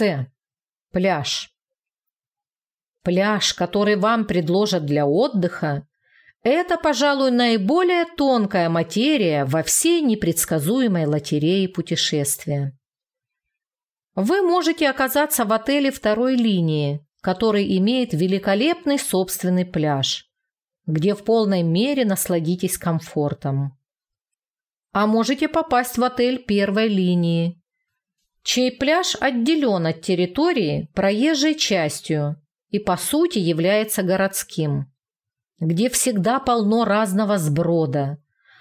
С. Пляж. Пляж, который вам предложат для отдыха, это, пожалуй, наиболее тонкая материя во всей непредсказуемой лотерее путешествия. Вы можете оказаться в отеле второй линии, который имеет великолепный собственный пляж, где в полной мере насладитесь комфортом. А можете попасть в отель первой линии, чей пляж отделен от территории проезжей частью и по сути является городским, где всегда полно разного сброда,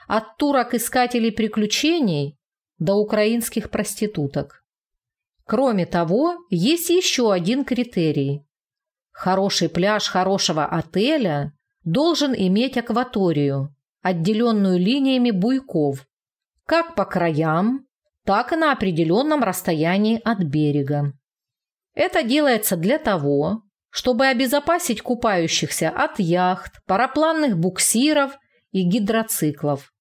от турок-искателей приключений до украинских проституток. Кроме того, есть еще один критерий. Хороший пляж хорошего отеля должен иметь акваторию, отделенную линиями буйков, как по краям, так и на определенном расстоянии от берега. Это делается для того, чтобы обезопасить купающихся от яхт, парапланных буксиров и гидроциклов.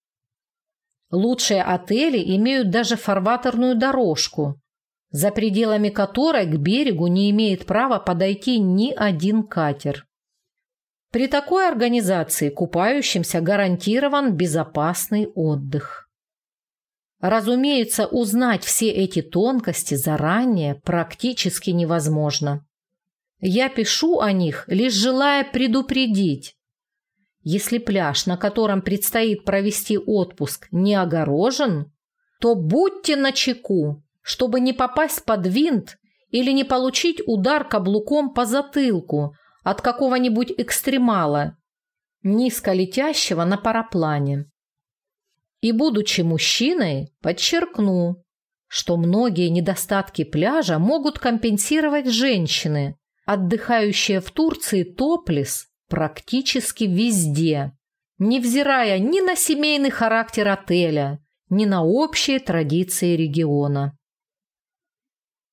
Лучшие отели имеют даже фарватерную дорожку, за пределами которой к берегу не имеет права подойти ни один катер. При такой организации купающимся гарантирован безопасный отдых. Разумеется, узнать все эти тонкости заранее практически невозможно. Я пишу о них, лишь желая предупредить. Если пляж, на котором предстоит провести отпуск, не огорожен, то будьте начеку, чтобы не попасть под винт или не получить удар каблуком по затылку от какого-нибудь экстремала, низко летящего на параплане. И, будучи мужчиной, подчеркну, что многие недостатки пляжа могут компенсировать женщины, отдыхающая в Турции топлес практически везде, невзирая ни на семейный характер отеля, ни на общие традиции региона.